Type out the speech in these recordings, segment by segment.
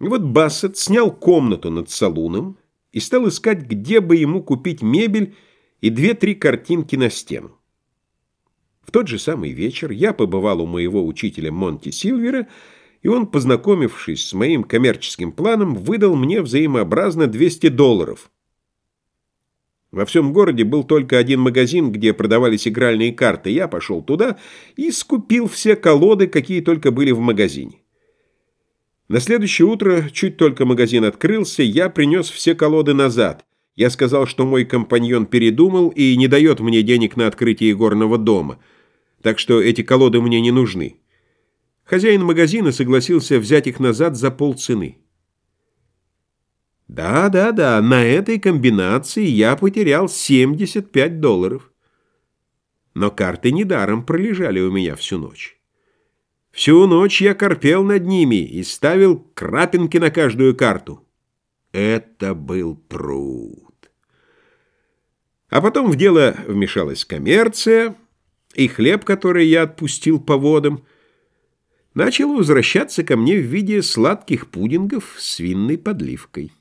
И вот Бассет снял комнату над салуном и стал искать, где бы ему купить мебель и две-три картинки на стену. В тот же самый вечер я побывал у моего учителя Монти Силвера, и он, познакомившись с моим коммерческим планом, выдал мне взаимообразно 200 долларов. Во всем городе был только один магазин, где продавались игральные карты. Я пошел туда и скупил все колоды, какие только были в магазине. На следующее утро, чуть только магазин открылся, я принес все колоды назад. Я сказал, что мой компаньон передумал и не дает мне денег на открытие горного дома, так что эти колоды мне не нужны. Хозяин магазина согласился взять их назад за полцены. Да, да, да, на этой комбинации я потерял 75 долларов. Но карты недаром пролежали у меня всю ночь. Всю ночь я корпел над ними и ставил крапинки на каждую карту. Это был труд. А потом в дело вмешалась коммерция, и хлеб, который я отпустил по водам, начал возвращаться ко мне в виде сладких пудингов с винной подливкой.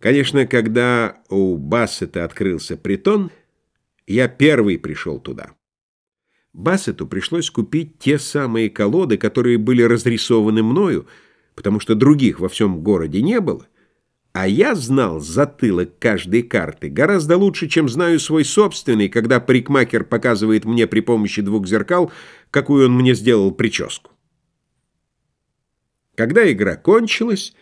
Конечно, когда у Бассета открылся притон, я первый пришел туда. Бассету пришлось купить те самые колоды, которые были разрисованы мною, потому что других во всем городе не было, а я знал затылок каждой карты гораздо лучше, чем знаю свой собственный, когда парикмахер показывает мне при помощи двух зеркал, какую он мне сделал прическу. Когда игра кончилась,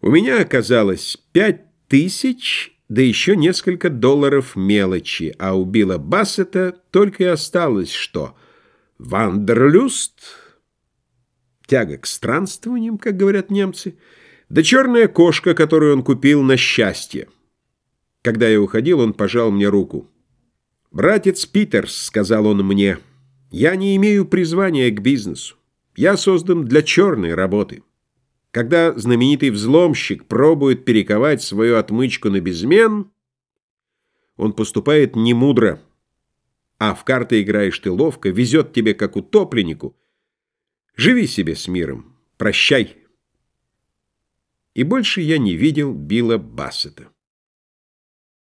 у меня оказалось пять тысяч да еще несколько долларов мелочи, а у Билла Бассета только и осталось, что «Wanderlust», тяга к странствованиям, как говорят немцы, да черная кошка, которую он купил на счастье. Когда я уходил, он пожал мне руку. «Братец Питерс», — сказал он мне, — «я не имею призвания к бизнесу. Я создан для черной работы». Когда знаменитый взломщик пробует перековать свою отмычку на безмен, он поступает немудро, а в карты играешь ты ловко, везет тебе как утопленнику. Живи себе с миром, прощай. И больше я не видел Билла Бассета.